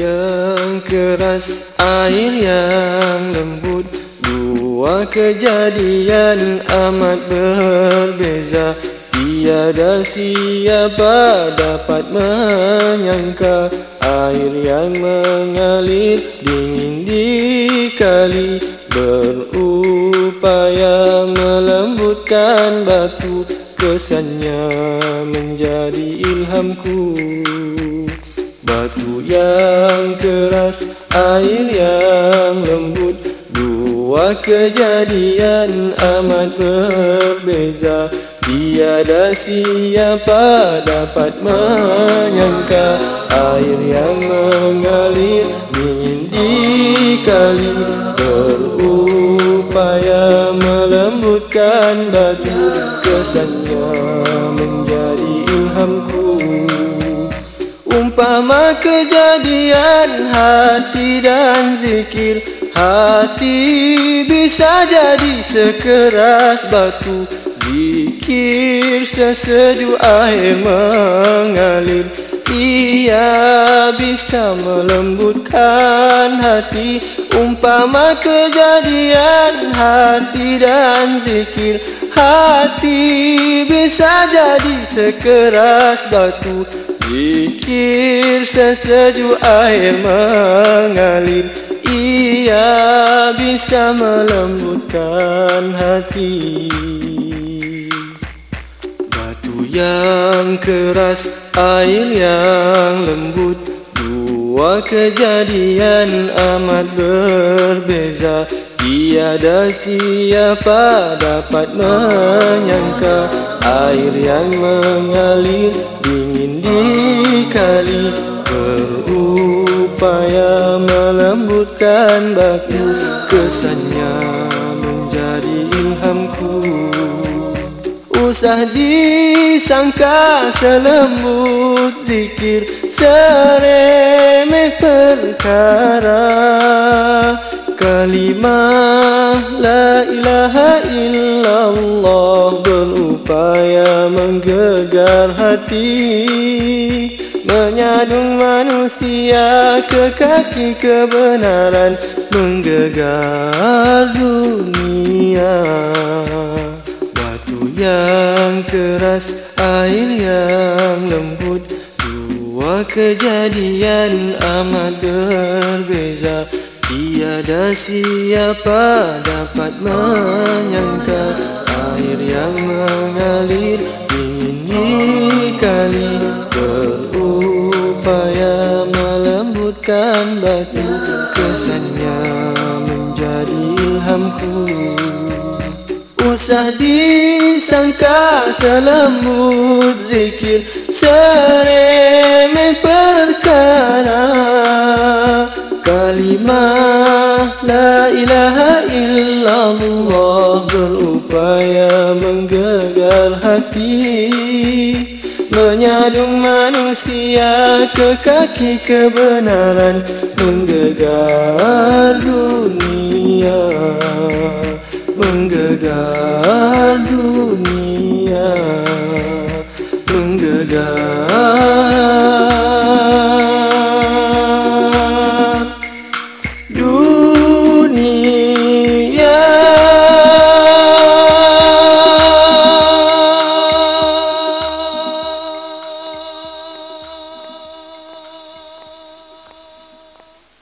yang keras, air yang lembut Dua kejadian amat berbeza. Tiada siapa dapat menyangka Air yang mengalir dingin di kali. Berupaya melembutkan batu Kesannya menjadi ilhamku Batu yang keras, air yang lembut Dua kejadian amat berbeza. Tiada siapa dapat menyangka Air yang mengalir dingin di kali. Berupaya melembutkan batu Kesannya Umpama kejadian hati dan zikir Hati bisa jadi sekeras batu Zikir sesejuk air mengalir Ia bisa melembutkan hati. Umpama kejadian hati dan zikir Hati bisa jadi sekeras batu Zikir sesejuk air mengalir. Ia bisa melembutkan hati. Batu yang keras, air yang lembut. Dua kejadian amat berbeza. Tiada siapa dapat menyangka Air yang mengalir Berupaya melembutkan batu Kesannya menjadi ilhamku. Usah disangka selembut zikir Seremeh perkara. Kalimah La ilaha illallah Berupaya menggegar hati Menyadung manusia ke kaki kebenaran Menggegar dunia. Batu yang keras, air yang lembut Dua kejadian amat berbeza. Tiada siapa dapat menyangka Berupaya melembutkan batu Kesannya menjadi ilhamku Usah disangka selembut zikir Seremeh perkara. Kalimah La ilaha illallah Berupaya menggegar hati Menyadung manusia ke kaki kebenaran Menggegar dunia Menggegar dunia